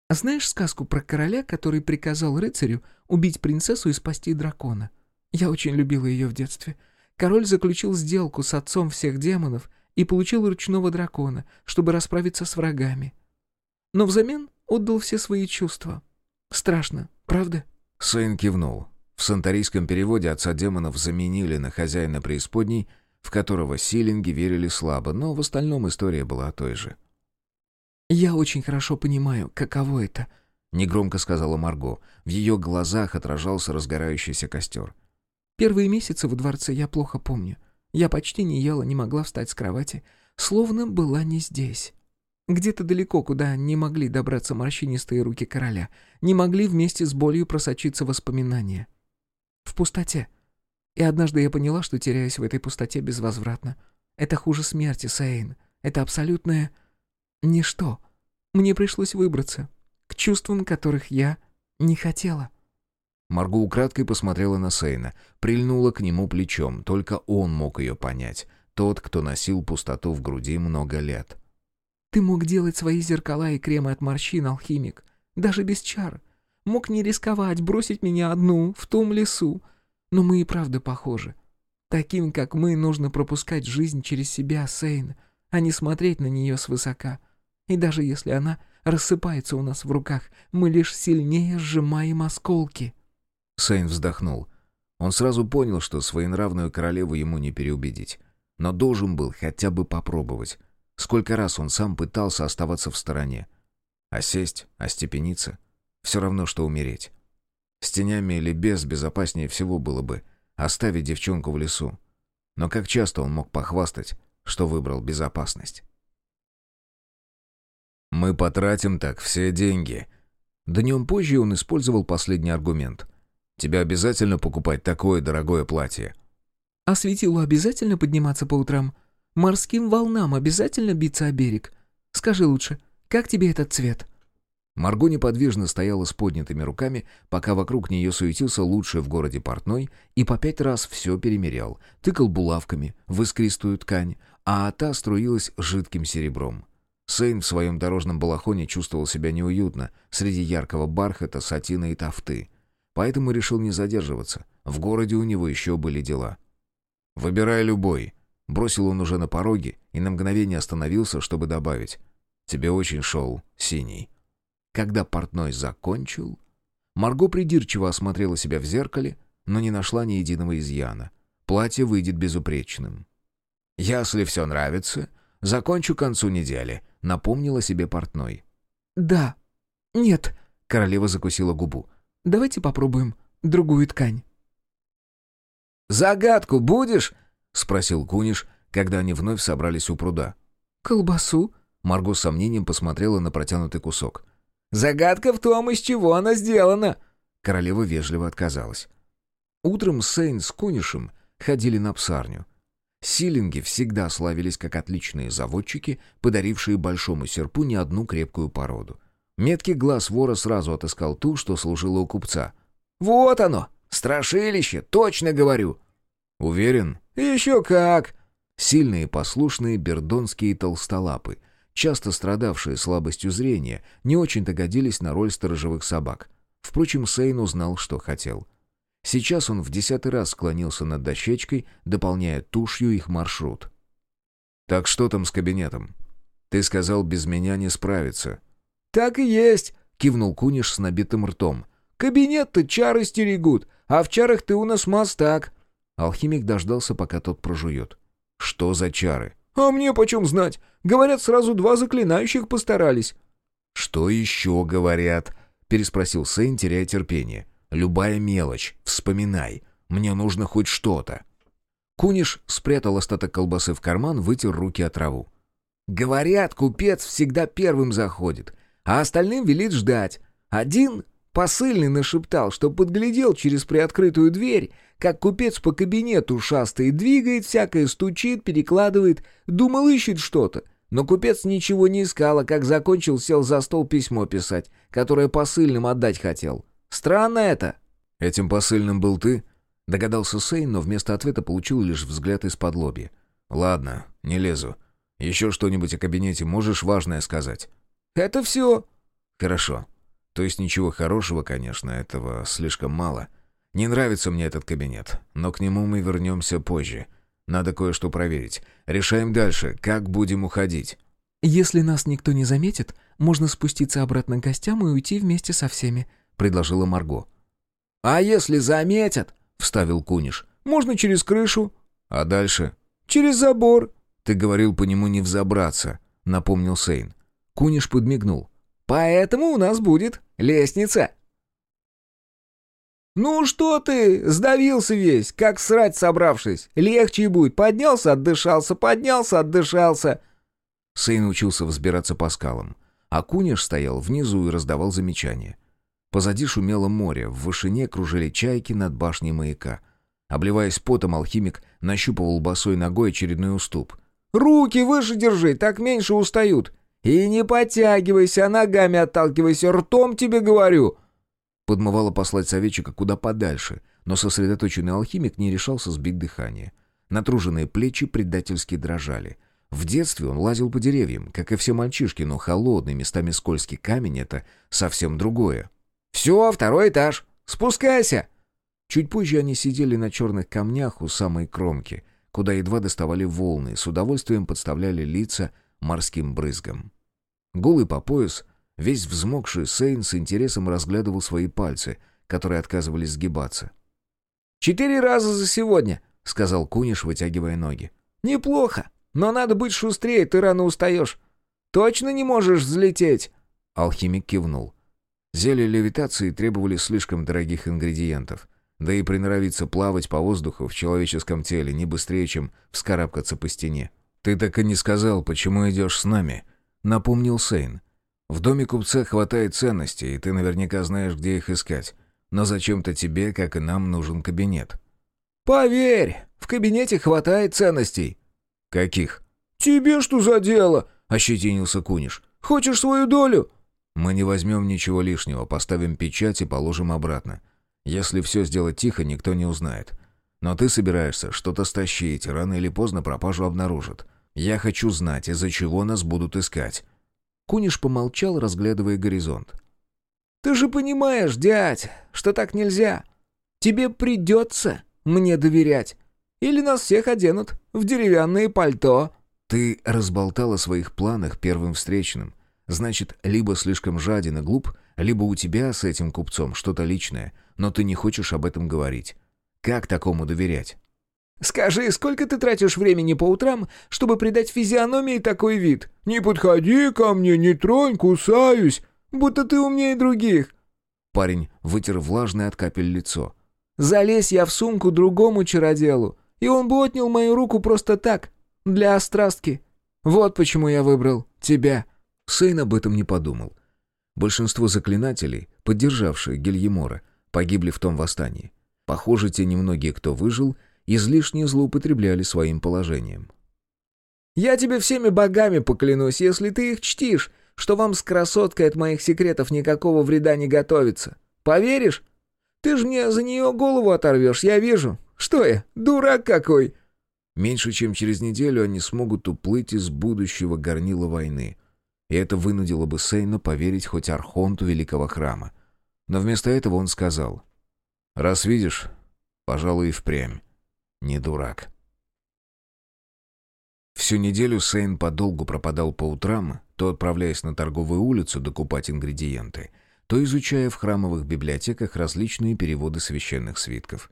«А знаешь сказку про короля, который приказал рыцарю убить принцессу и спасти дракона? Я очень любила ее в детстве. Король заключил сделку с отцом всех демонов и получил ручного дракона, чтобы расправиться с врагами. Но взамен отдал все свои чувства. Страшно, правда?» Сын кивнул. В санторийском переводе отца демонов заменили на хозяина преисподней, в которого силинги верили слабо, но в остальном история была той же. «Я очень хорошо понимаю, каково это», — негромко сказала Марго. В ее глазах отражался разгорающийся костер. «Первые месяцы во дворце я плохо помню. Я почти не ела, не могла встать с кровати, словно была не здесь. Где-то далеко, куда не могли добраться морщинистые руки короля, не могли вместе с болью просочиться воспоминания. В пустоте. И однажды я поняла, что теряюсь в этой пустоте безвозвратно. Это хуже смерти, Сейн. Это абсолютное ничто. Мне пришлось выбраться к чувствам, которых я не хотела. Марго украдкой посмотрела на Сейна, прильнула к нему плечом. Только он мог ее понять. Тот, кто носил пустоту в груди много лет. Ты мог делать свои зеркала и кремы от морщин, алхимик, даже без чар. Мог не рисковать, бросить меня одну в том лесу. Но мы и правда похожи. Таким, как мы, нужно пропускать жизнь через себя, Сейн, а не смотреть на нее свысока. И даже если она рассыпается у нас в руках, мы лишь сильнее сжимаем осколки». Сейн вздохнул. Он сразу понял, что своенравную королеву ему не переубедить. Но должен был хотя бы попробовать. Сколько раз он сам пытался оставаться в стороне. А сесть, остепениться — все равно, что умереть. С тенями или без безопаснее всего было бы оставить девчонку в лесу. Но как часто он мог похвастать, что выбрал безопасность? «Мы потратим так все деньги». Днем позже он использовал последний аргумент. «Тебе обязательно покупать такое дорогое платье». «А светилу обязательно подниматься по утрам?» Морским волнам обязательно биться о берег? Скажи лучше, как тебе этот цвет?» Марго неподвижно стояла с поднятыми руками, пока вокруг нее суетился лучший в городе портной и по пять раз все перемерял, тыкал булавками в искристую ткань, а та струилась жидким серебром. Сейн в своем дорожном балахоне чувствовал себя неуютно среди яркого бархата, сатина и тафты. Поэтому решил не задерживаться. В городе у него еще были дела. «Выбирай любой», Бросил он уже на пороге и на мгновение остановился, чтобы добавить. «Тебе очень шел синий». Когда портной закончил, Марго придирчиво осмотрела себя в зеркале, но не нашла ни единого изъяна. Платье выйдет безупречным. «Если все нравится, закончу к концу недели», — напомнила себе портной. «Да. Нет», — королева закусила губу. «Давайте попробуем другую ткань». «Загадку будешь?» — спросил Куниш, когда они вновь собрались у пруда. «Колбасу?» — Марго с сомнением посмотрела на протянутый кусок. «Загадка в том, из чего она сделана!» Королева вежливо отказалась. Утром Сейн с Кунишем ходили на псарню. Силинги всегда славились как отличные заводчики, подарившие большому серпу не одну крепкую породу. Меткий глаз вора сразу отыскал ту, что служила у купца. «Вот оно! Страшилище! Точно говорю!» «Уверен?» «Еще как!» Сильные послушные бердонские толстолапы, часто страдавшие слабостью зрения, не очень-то годились на роль сторожевых собак. Впрочем, Сейн узнал, что хотел. Сейчас он в десятый раз склонился над дощечкой, дополняя тушью их маршрут. «Так что там с кабинетом? Ты сказал, без меня не справиться». «Так и есть!» — кивнул Куниш с набитым ртом. «Кабинет-то чары стерегут, а в чарах ты у нас мастак. Алхимик дождался, пока тот прожует. «Что за чары?» «А мне почем знать? Говорят, сразу два заклинающих постарались». «Что еще говорят?» — переспросил Сейн, теряя терпение. «Любая мелочь. Вспоминай. Мне нужно хоть что-то». Куниш спрятал остаток колбасы в карман, вытер руки от траву. «Говорят, купец всегда первым заходит, а остальным велит ждать. Один посыльный нашептал, что подглядел через приоткрытую дверь, как купец по кабинету шастает, двигает, всякое стучит, перекладывает, думал, ищет что-то. Но купец ничего не искал, а как закончил, сел за стол письмо писать, которое посыльным отдать хотел. Странно это. «Этим посыльным был ты?» Догадался Сейн, но вместо ответа получил лишь взгляд из-под лобья. «Ладно, не лезу. Еще что-нибудь о кабинете можешь важное сказать?» «Это все». «Хорошо. То есть ничего хорошего, конечно, этого слишком мало. Не нравится мне этот кабинет, но к нему мы вернемся позже. Надо кое-что проверить. Решаем дальше, как будем уходить». «Если нас никто не заметит, можно спуститься обратно к гостям и уйти вместе со всеми», — предложила Марго. «А если заметят?» — вставил Куниш. «Можно через крышу». «А дальше?» «Через забор». «Ты говорил, по нему не взобраться», — напомнил Сейн. Куниш подмигнул. «Поэтому у нас будет лестница». «Ну что ты, сдавился весь, как срать собравшись. Легче будет. Поднялся, отдышался, поднялся, отдышался». Сейн учился взбираться по скалам, а Куниш стоял внизу и раздавал замечания. Позади шумело море, в вышине кружили чайки над башней маяка. Обливаясь потом, алхимик нащупывал босой ногой очередной уступ. «Руки выше держи, так меньше устают. И не подтягивайся, а ногами отталкивайся, ртом тебе говорю!» Подмывало послать советчика куда подальше, но сосредоточенный алхимик не решался сбить дыхание. Натруженные плечи предательски дрожали. В детстве он лазил по деревьям, как и все мальчишки, но холодный, местами скользкий камень — это совсем другое. «Все, второй этаж. Спускайся!» Чуть позже они сидели на черных камнях у самой кромки, куда едва доставали волны, с удовольствием подставляли лица морским брызгам. Голый по пояс, весь взмокший Сейн с интересом разглядывал свои пальцы, которые отказывались сгибаться. «Четыре раза за сегодня», — сказал Куниш, вытягивая ноги. «Неплохо, но надо быть шустрее, ты рано устаешь. Точно не можешь взлететь?» Алхимик кивнул. Зелья левитации требовали слишком дорогих ингредиентов. Да и приноровиться плавать по воздуху в человеческом теле не быстрее, чем вскарабкаться по стене. «Ты так и не сказал, почему идешь с нами», — напомнил Сейн. «В доме купца хватает ценностей, и ты наверняка знаешь, где их искать. Но зачем-то тебе, как и нам, нужен кабинет». «Поверь, в кабинете хватает ценностей». «Каких?» «Тебе что за дело?» — ощетинился Куниш. «Хочешь свою долю?» Мы не возьмем ничего лишнего, поставим печать и положим обратно. Если все сделать тихо, никто не узнает. Но ты собираешься что-то стащить, рано или поздно пропажу обнаружат. Я хочу знать, из-за чего нас будут искать». Куниш помолчал, разглядывая горизонт. «Ты же понимаешь, дядь, что так нельзя. Тебе придется мне доверять. Или нас всех оденут в деревянные пальто». «Ты разболтал о своих планах первым встречным. Значит, либо слишком жаден и глуп, либо у тебя с этим купцом что-то личное, но ты не хочешь об этом говорить. Как такому доверять? «Скажи, сколько ты тратишь времени по утрам, чтобы придать физиономии такой вид? Не подходи ко мне, не тронь, кусаюсь, будто ты умнее других». Парень вытер влажное от капель лицо. «Залезь я в сумку другому чароделу, и он бы отнял мою руку просто так, для острастки. Вот почему я выбрал тебя». Сейн об этом не подумал. Большинство заклинателей, поддержавшие Гильемора, погибли в том восстании. Похоже, те немногие, кто выжил, излишне злоупотребляли своим положением. «Я тебе всеми богами поклянусь, если ты их чтишь, что вам с красоткой от моих секретов никакого вреда не готовится. Поверишь? Ты ж мне за нее голову оторвешь, я вижу. Что я, дурак какой!» Меньше чем через неделю они смогут уплыть из будущего горнила войны — и это вынудило бы Сейна поверить хоть архонту великого храма. Но вместо этого он сказал, «Раз видишь, пожалуй, и впрямь. Не дурак». Всю неделю Сейн подолгу пропадал по утрам, то отправляясь на торговую улицу докупать ингредиенты, то изучая в храмовых библиотеках различные переводы священных свитков.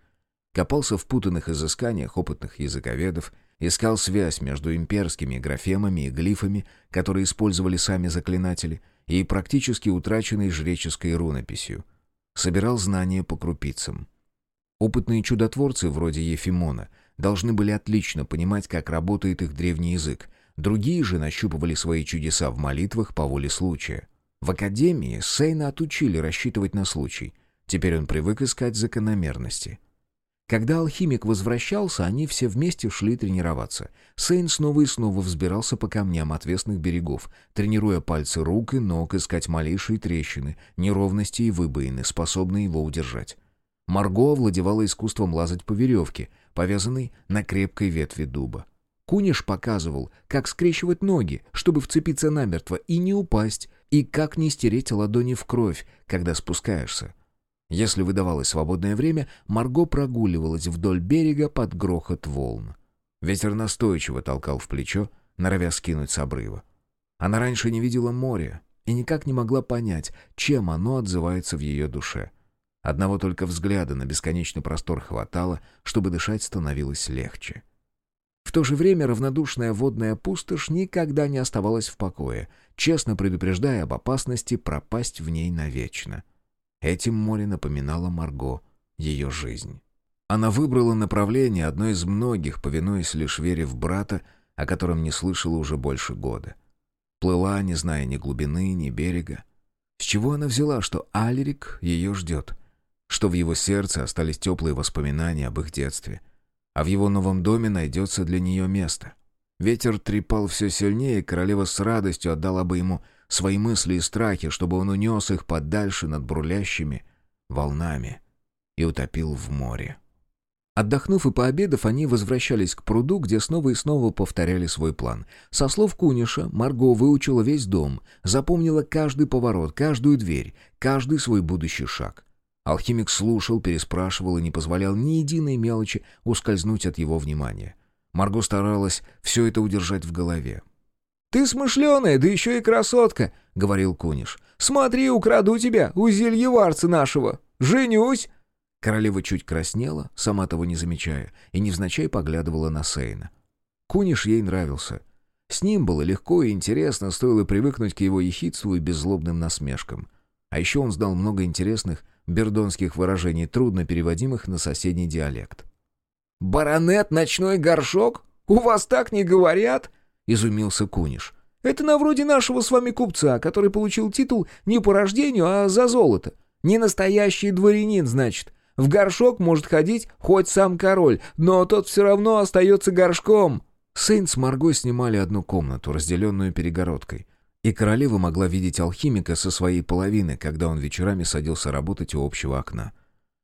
Копался в путанных изысканиях опытных языковедов, искал связь между имперскими графемами и глифами, которые использовали сами заклинатели, и практически утраченной жреческой рунописью. Собирал знания по крупицам. Опытные чудотворцы вроде Ефимона должны были отлично понимать, как работает их древний язык, другие же нащупывали свои чудеса в молитвах по воле случая. В академии Сейна отучили рассчитывать на случай. Теперь он привык искать закономерности. Когда алхимик возвращался, они все вместе шли тренироваться. Сейн снова и снова взбирался по камням отвесных берегов, тренируя пальцы рук и ног искать малейшие трещины, неровности и выбоины, способные его удержать. Марго овладевала искусством лазать по веревке, повязанной на крепкой ветви дуба. Куниш показывал, как скрещивать ноги, чтобы вцепиться намертво и не упасть, и как не стереть ладони в кровь, когда спускаешься. Если выдавалось свободное время, Марго прогуливалась вдоль берега под грохот волн. Ветер настойчиво толкал в плечо, норовя скинуть с обрыва. Она раньше не видела моря и никак не могла понять, чем оно отзывается в ее душе. Одного только взгляда на бесконечный простор хватало, чтобы дышать становилось легче. В то же время равнодушная водная пустошь никогда не оставалась в покое, честно предупреждая об опасности пропасть в ней навечно. Этим море напоминало Марго ее жизнь. Она выбрала направление, одно из многих, повинуясь лишь вере в брата, о котором не слышала уже больше года. Плыла, не зная ни глубины, ни берега. С чего она взяла, что Алерик ее ждет? Что в его сердце остались теплые воспоминания об их детстве — а в его новом доме найдется для нее место. Ветер трепал все сильнее, и королева с радостью отдала бы ему свои мысли и страхи, чтобы он унес их подальше над брулящими волнами и утопил в море. Отдохнув и пообедав, они возвращались к пруду, где снова и снова повторяли свой план. Со слов Куниша, Марго выучила весь дом, запомнила каждый поворот, каждую дверь, каждый свой будущий шаг. Алхимик слушал, переспрашивал и не позволял ни единой мелочи ускользнуть от его внимания. Марго старалась все это удержать в голове. «Ты смышленая, да еще и красотка», — говорил Куниш. «Смотри, украду тебя у зельеварца нашего. Женюсь!» Королева чуть краснела, сама того не замечая, и невзначай поглядывала на Сейна. Куниш ей нравился. С ним было легко и интересно, стоило привыкнуть к его ехидству и беззлобным насмешкам. А еще он знал много интересных, бердонских выражений, трудно переводимых на соседний диалект. «Баронет ночной горшок? У вас так не говорят?» — изумился Куниш. «Это на вроде нашего с вами купца, который получил титул не по рождению, а за золото. Не настоящий дворянин, значит. В горшок может ходить хоть сам король, но тот все равно остается горшком». Сейн с Марго снимали одну комнату, разделенную перегородкой и королева могла видеть алхимика со своей половины, когда он вечерами садился работать у общего окна.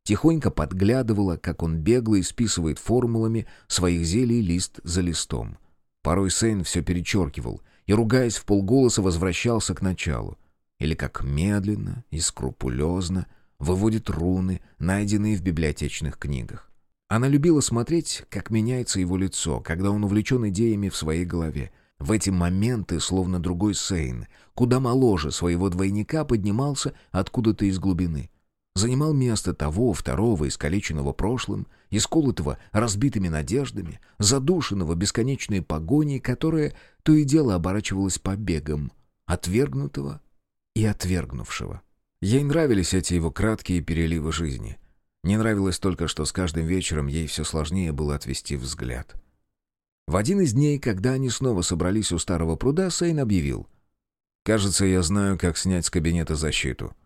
Тихонько подглядывала, как он бегло исписывает формулами своих зелий лист за листом. Порой Сейн все перечеркивал и, ругаясь в полголоса, возвращался к началу. Или как медленно и скрупулезно выводит руны, найденные в библиотечных книгах. Она любила смотреть, как меняется его лицо, когда он увлечен идеями в своей голове — в эти моменты, словно другой Сейн, куда моложе своего двойника, поднимался откуда-то из глубины. Занимал место того, второго, искалеченного прошлым, исколотого разбитыми надеждами, задушенного бесконечной погоней, которая то и дело оборачивалась побегом, отвергнутого и отвергнувшего. Ей нравились эти его краткие переливы жизни. Не нравилось только, что с каждым вечером ей все сложнее было отвести взгляд. В один из дней, когда они снова собрались у старого пруда, Сейн объявил. «Кажется, я знаю, как снять с кабинета защиту.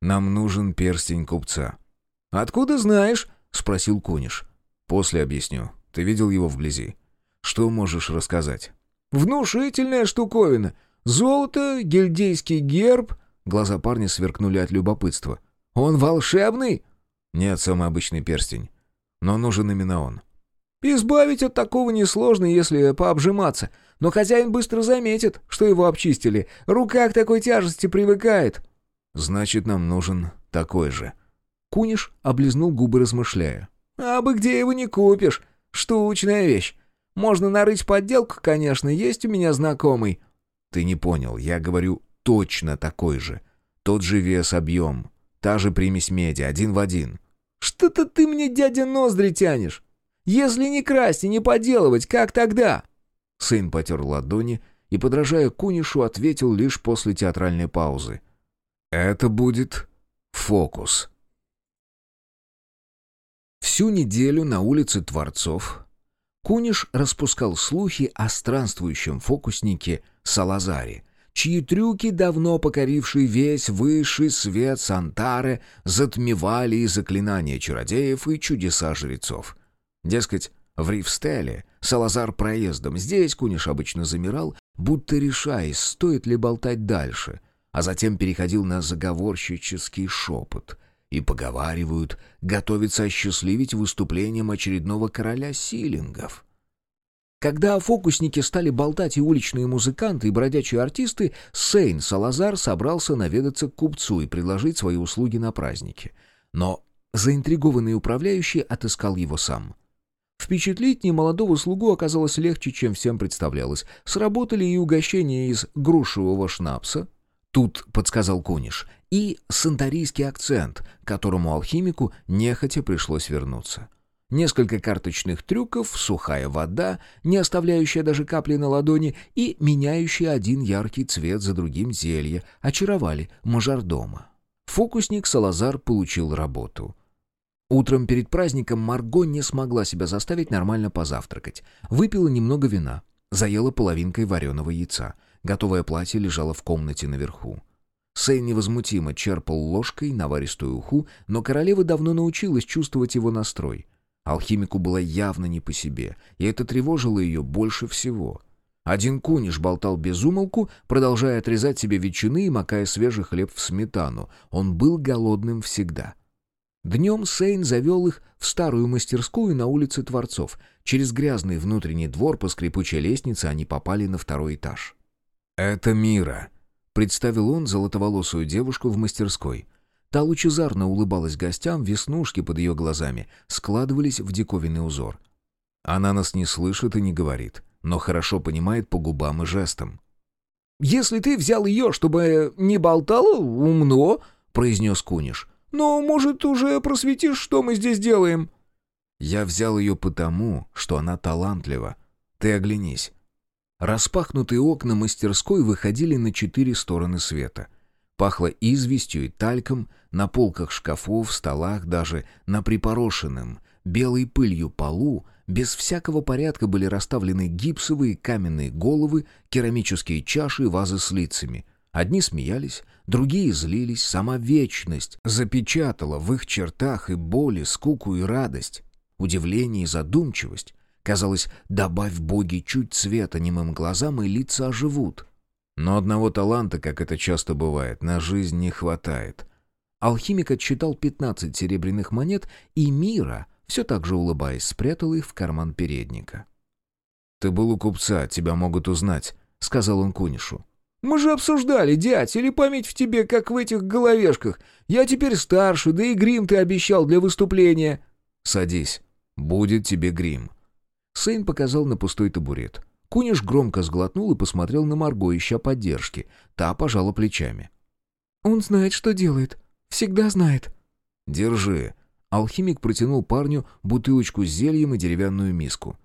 Нам нужен перстень купца». «Откуда знаешь?» — спросил Куниш. «После объясню. Ты видел его вблизи. Что можешь рассказать?» «Внушительная штуковина. Золото, гильдейский герб...» Глаза парня сверкнули от любопытства. «Он волшебный?» «Нет, самый обычный перстень. Но нужен именно он. Избавить от такого несложно, если пообжиматься. Но хозяин быстро заметит, что его обчистили. Рука к такой тяжести привыкает. Значит, нам нужен такой же. Куниш облизнул губы, размышляя. А бы где его не купишь. Штучная вещь. Можно нарыть подделку, конечно, есть у меня знакомый. Ты не понял, я говорю точно такой же. Тот же вес, объем. Та же примесь меди, один в один. Что-то ты мне, дядя, ноздри тянешь. Если не красть и не поделывать, как тогда?» Сын потер ладони и, подражая Кунишу, ответил лишь после театральной паузы. «Это будет фокус». Всю неделю на улице Творцов Куниш распускал слухи о странствующем фокуснике Салазаре, чьи трюки, давно покорившие весь высший свет Сантары, затмевали и заклинания чародеев и чудеса жрецов. Дескать, в Ривстеле Салазар проездом здесь Куниш обычно замирал, будто решаясь, стоит ли болтать дальше, а затем переходил на заговорщический шепот. И поговаривают, готовится осчастливить выступлением очередного короля силингов. Когда фокусники стали болтать и уличные музыканты, и бродячие артисты, Сейн Салазар собрался наведаться к купцу и предложить свои услуги на празднике. Но заинтригованный управляющий отыскал его сам. Впечатлить немолодого слугу оказалось легче, чем всем представлялось. Сработали и угощения из грушевого шнапса, тут подсказал Куниш, и санторийский акцент, которому алхимику нехотя пришлось вернуться. Несколько карточных трюков, сухая вода, не оставляющая даже капли на ладони и меняющая один яркий цвет за другим зелье, очаровали мажордома. Фокусник Салазар получил работу. Утром перед праздником Марго не смогла себя заставить нормально позавтракать. Выпила немного вина, заела половинкой вареного яйца. Готовое платье лежало в комнате наверху. Сэй невозмутимо черпал ложкой наваристую уху, но королева давно научилась чувствовать его настрой. Алхимику было явно не по себе, и это тревожило ее больше всего. Один куниш болтал без умолку, продолжая отрезать себе ветчины и макая свежий хлеб в сметану. Он был голодным всегда. Днем Сейн завел их в старую мастерскую на улице Творцов. Через грязный внутренний двор по скрипучей лестнице они попали на второй этаж. «Это Мира», — представил он золотоволосую девушку в мастерской. Та лучезарно улыбалась гостям, веснушки под ее глазами складывались в диковинный узор. Она нас не слышит и не говорит, но хорошо понимает по губам и жестам. «Если ты взял ее, чтобы не болтала, умно», — произнес Куниш. Но, может, уже просветишь, что мы здесь делаем?» «Я взял ее потому, что она талантлива. Ты оглянись». Распахнутые окна мастерской выходили на четыре стороны света. Пахло известью и тальком, на полках шкафов, столах, даже на припорошенном, белой пылью полу, без всякого порядка были расставлены гипсовые каменные головы, керамические чаши и вазы с лицами. Одни смеялись, Другие злились, сама вечность запечатала в их чертах и боли, скуку и радость, удивление и задумчивость. Казалось, добавь боги чуть цвета немым глазам, и лица оживут. Но одного таланта, как это часто бывает, на жизнь не хватает. Алхимик отсчитал пятнадцать серебряных монет, и Мира, все так же улыбаясь, спрятал их в карман передника. «Ты был у купца, тебя могут узнать», — сказал он Кунишу. Мы же обсуждали, дядь, или память в тебе, как в этих головешках. Я теперь старше, да и грим ты обещал для выступления». «Садись. Будет тебе грим». Сейн показал на пустой табурет. Куниш громко сглотнул и посмотрел на Марго, ища поддержки. Та пожала плечами. «Он знает, что делает. Всегда знает». «Держи». Алхимик протянул парню бутылочку с зельем и деревянную миску.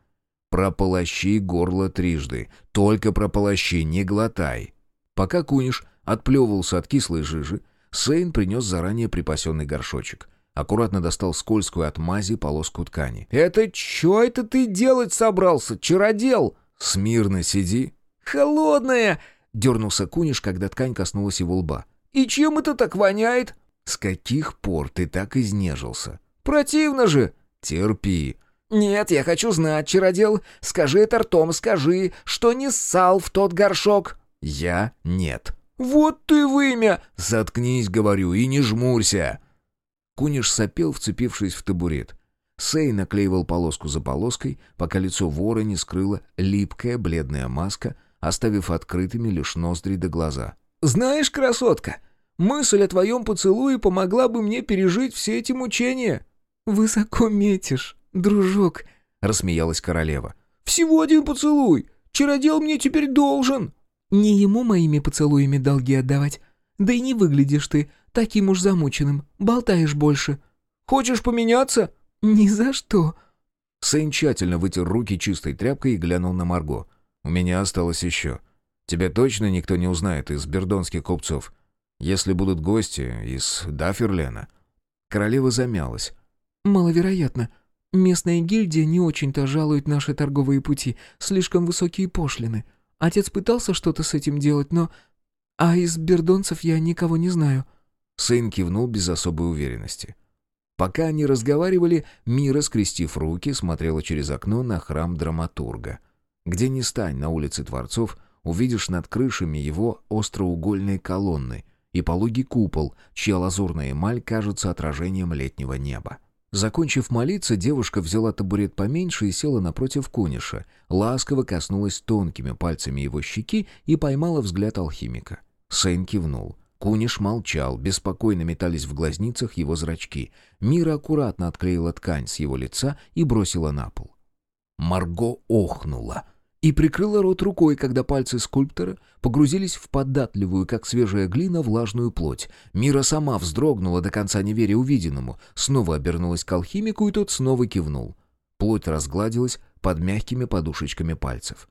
«Прополощи горло трижды. Только прополощи, не глотай». Пока Куниш отплевывался от кислой жижи, Сейн принес заранее припасенный горшочек. Аккуратно достал скользкую от мази полоску ткани. «Это чё это ты делать собрался, чародел?» «Смирно сиди». «Холодная!» — дернулся Куниш, когда ткань коснулась его лба. «И чем это так воняет?» «С каких пор ты так изнежился?» «Противно же!» «Терпи». «Нет, я хочу знать, чародел. Скажи это ртом, скажи, что не ссал в тот горшок». Я нет. «Вот ты вымя!» «Заткнись, говорю, и не жмурься!» Куниш сопел, вцепившись в табурет. Сей наклеивал полоску за полоской, пока лицо вора не скрыла липкая бледная маска, оставив открытыми лишь ноздри до глаза. «Знаешь, красотка, мысль о твоем поцелуе помогла бы мне пережить все эти мучения». «Высоко метишь, дружок», — рассмеялась королева. «Всего один поцелуй! Чародел мне теперь должен!» Не ему моими поцелуями долги отдавать. Да и не выглядишь ты таким уж замученным, болтаешь больше». Хочешь поменяться?» «Ни за что». Сейн тщательно вытер руки чистой тряпкой и глянул на Марго. «У меня осталось еще. Тебя точно никто не узнает из бердонских купцов. Если будут гости из Дафферлена...» Королева замялась. «Маловероятно. Местная гильдия не очень-то жалует наши торговые пути. Слишком высокие пошлины. Отец пытался что-то с этим делать, но... А из бердонцев я никого не знаю». Сын кивнул без особой уверенности. Пока они разговаривали, Мира, скрестив руки, смотрела через окно на храм драматурга. Где ни стань на улице Творцов, увидишь над крышами его остроугольные колонны и пологий купол, чья лазурная эмаль кажется отражением летнего неба. Закончив молиться, девушка взяла табурет поменьше и села напротив Куниша, ласково коснулась тонкими пальцами его щеки и поймала взгляд алхимика. Сейн кивнул. Куниш молчал, беспокойно метались в глазницах его зрачки. Мира аккуратно отклеила ткань с его лица и бросила на пол. Марго охнула и прикрыла рот рукой, когда пальцы скульптора погрузились в податливую, как свежая глина, влажную плоть. Мира сама вздрогнула, до конца не веря увиденному, снова обернулась к алхимику, и тот снова кивнул. Плоть разгладилась под мягкими подушечками пальцев.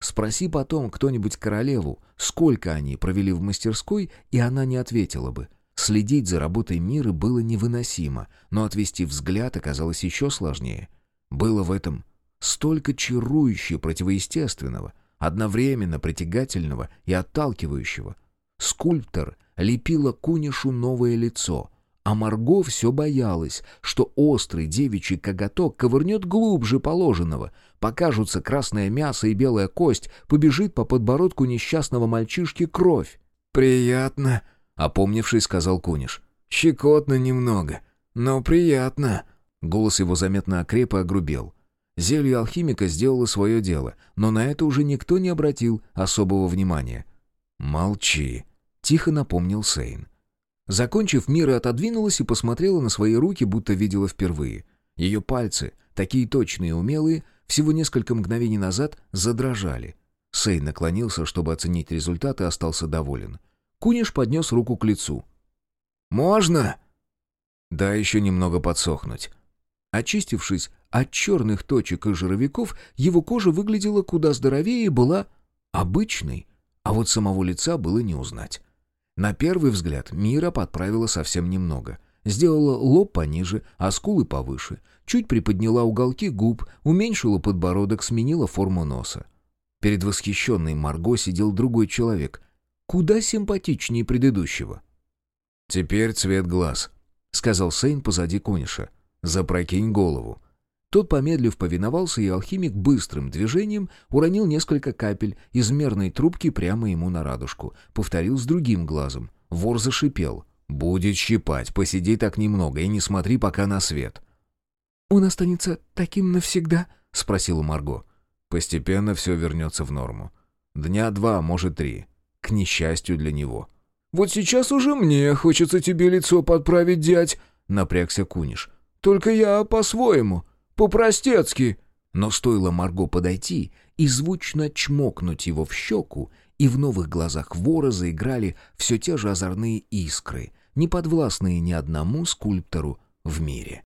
Спроси потом кто-нибудь королеву, сколько они провели в мастерской, и она не ответила бы. Следить за работой мира было невыносимо, но отвести взгляд оказалось еще сложнее. Было в этом столько чарующе противоестественного, одновременно притягательного и отталкивающего. Скульптор лепила Кунишу новое лицо, а Марго все боялась, что острый девичий коготок ковырнет глубже положенного, покажутся красное мясо и белая кость, побежит по подбородку несчастного мальчишки кровь. «Приятно», — опомнившись, сказал Куниш. «Щекотно немного, но приятно». Голос его заметно окреп и огрубел. Зелье алхимика сделало свое дело, но на это уже никто не обратил особого внимания. «Молчи», — тихо напомнил Сейн. Закончив, Мира отодвинулась и посмотрела на свои руки, будто видела впервые. Ее пальцы, такие точные и умелые, всего несколько мгновений назад задрожали. Сейн наклонился, чтобы оценить результат, и остался доволен. Куниш поднес руку к лицу. «Можно?» «Да, еще немного подсохнуть». Очистившись от черных точек и жировиков, его кожа выглядела куда здоровее и была обычной, а вот самого лица было не узнать. На первый взгляд Мира подправила совсем немного. Сделала лоб пониже, а скулы повыше. Чуть приподняла уголки губ, уменьшила подбородок, сменила форму носа. Перед восхищенной Марго сидел другой человек, куда симпатичнее предыдущего. «Теперь цвет глаз», — сказал Сейн позади Кониша. «Запрокинь голову». Тот, помедлив, повиновался, и алхимик быстрым движением уронил несколько капель из мерной трубки прямо ему на радужку. Повторил с другим глазом. Вор зашипел. «Будет щипать, посиди так немного и не смотри пока на свет». «Он останется таким навсегда?» — спросила Марго. «Постепенно все вернется в норму. Дня два, может, три. К несчастью для него». «Вот сейчас уже мне хочется тебе лицо подправить, дядь», — напрягся Куниш. «Только я по-своему». По-простецки!» Но стоило Марго подойти и звучно чмокнуть его в щеку, и в новых глазах вора заиграли все те же озорные искры, не подвластные ни одному скульптору в мире.